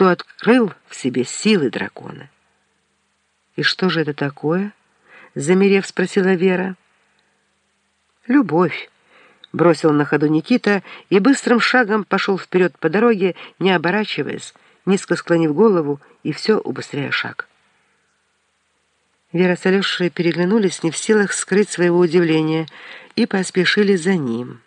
кто открыл в себе силы дракона. «И что же это такое?» — замерев, спросила Вера. «Любовь», — бросил на ходу Никита и быстрым шагом пошел вперед по дороге, не оборачиваясь, низко склонив голову и все убыстряя шаг. Вера с Алешей переглянулись, не в силах скрыть своего удивления, и поспешили за ним.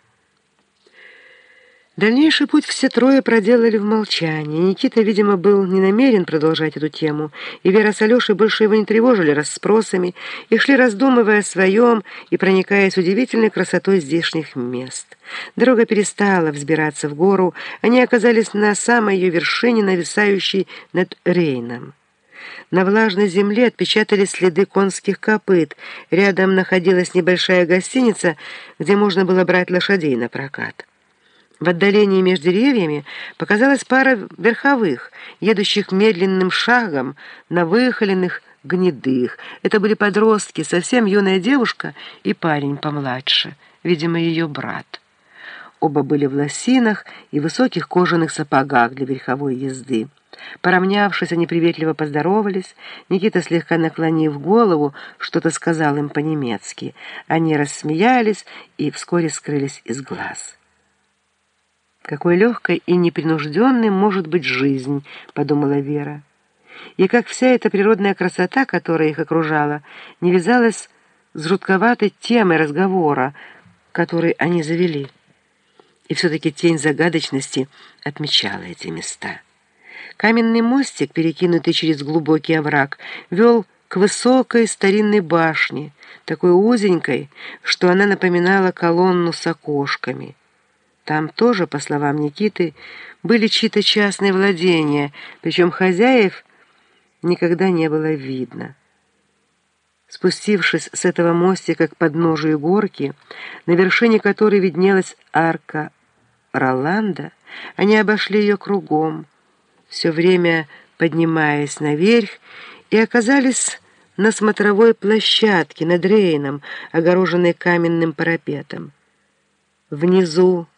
Дальнейший путь все трое проделали в молчании. Никита, видимо, был не намерен продолжать эту тему, и Вера с Алешей больше его не тревожили расспросами и шли, раздумывая о своем и проникаясь удивительной красотой здешних мест. Дорога перестала взбираться в гору, они оказались на самой ее вершине, нависающей над Рейном. На влажной земле отпечатались следы конских копыт. Рядом находилась небольшая гостиница, где можно было брать лошадей на прокат. В отдалении между деревьями показалась пара верховых, едущих медленным шагом на выхоленных гнедых. Это были подростки, совсем юная девушка и парень помладше, видимо, ее брат. Оба были в лосинах и высоких кожаных сапогах для верховой езды. Поравнявшись, они приветливо поздоровались. Никита, слегка наклонив голову, что-то сказал им по-немецки. Они рассмеялись и вскоре скрылись из глаз. «Какой легкой и непринужденной может быть жизнь», — подумала Вера. И как вся эта природная красота, которая их окружала, не вязалась с жутковатой темой разговора, который они завели. И все-таки тень загадочности отмечала эти места. Каменный мостик, перекинутый через глубокий овраг, вел к высокой старинной башне, такой узенькой, что она напоминала колонну с окошками. Там тоже, по словам Никиты, были чьи-то частные владения, причем хозяев никогда не было видно. Спустившись с этого мостика к подножию горки, на вершине которой виднелась арка Роланда, они обошли ее кругом, все время поднимаясь наверх, и оказались на смотровой площадке над Рейном, огороженной каменным парапетом. Внизу,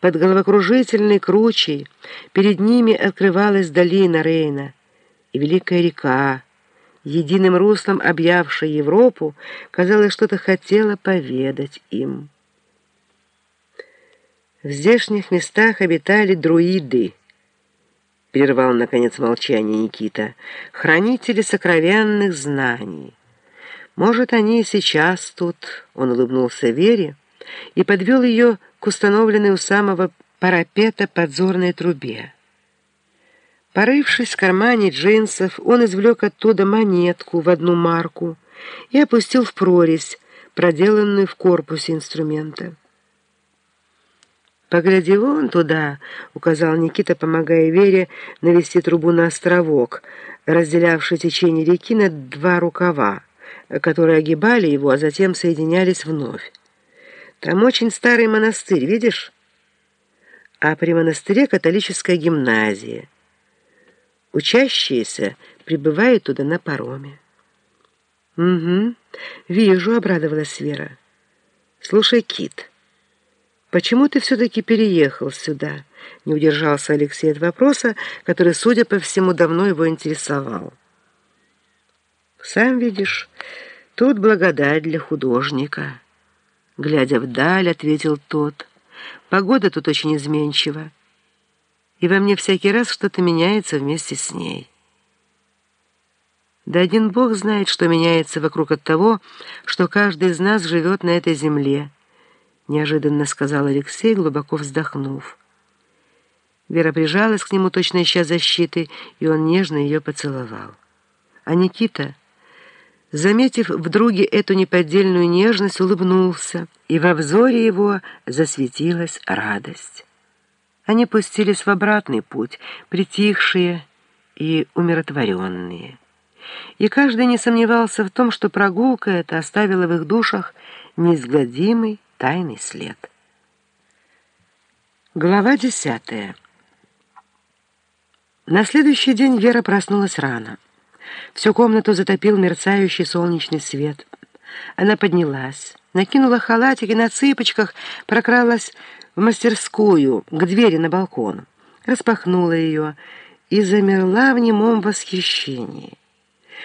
под головокружительной кручей перед ними открывалась долина Рейна и великая река, единым руслом объявшая Европу, казалось, что-то хотела поведать им. В здешних местах обитали друиды, прервал, наконец, молчание Никита, хранители сокровенных знаний. Может, они и сейчас тут, он улыбнулся Вере и подвел ее к установленной у самого парапета подзорной трубе. Порывшись в кармане джинсов, он извлек оттуда монетку в одну марку и опустил в прорезь, проделанную в корпусе инструмента. «Погляди вон туда», — указал Никита, помогая Вере навести трубу на островок, разделявший течение реки на два рукава, которые огибали его, а затем соединялись вновь. Там очень старый монастырь, видишь? А при монастыре католическая гимназия. Учащиеся прибывают туда на пароме. «Угу, вижу», — обрадовалась Вера. «Слушай, Кит, почему ты все-таки переехал сюда?» Не удержался Алексей от вопроса, который, судя по всему, давно его интересовал. «Сам видишь, тут благодать для художника». Глядя вдаль, ответил тот. Погода тут очень изменчива. И во мне всякий раз что-то меняется вместе с ней. Да один Бог знает, что меняется вокруг от того, что каждый из нас живет на этой земле, неожиданно сказал Алексей, глубоко вздохнув. Вера прижалась к нему, точно ища защиты, и он нежно ее поцеловал. А Никита... Заметив в друге эту неподдельную нежность, улыбнулся, и во взоре его засветилась радость. Они пустились в обратный путь, притихшие и умиротворенные. И каждый не сомневался в том, что прогулка эта оставила в их душах неизгладимый тайный след. Глава десятая. На следующий день Вера проснулась рано. Всю комнату затопил мерцающий солнечный свет. Она поднялась, накинула халатик и на цыпочках прокралась в мастерскую, к двери на балкон. Распахнула ее и замерла в немом восхищении.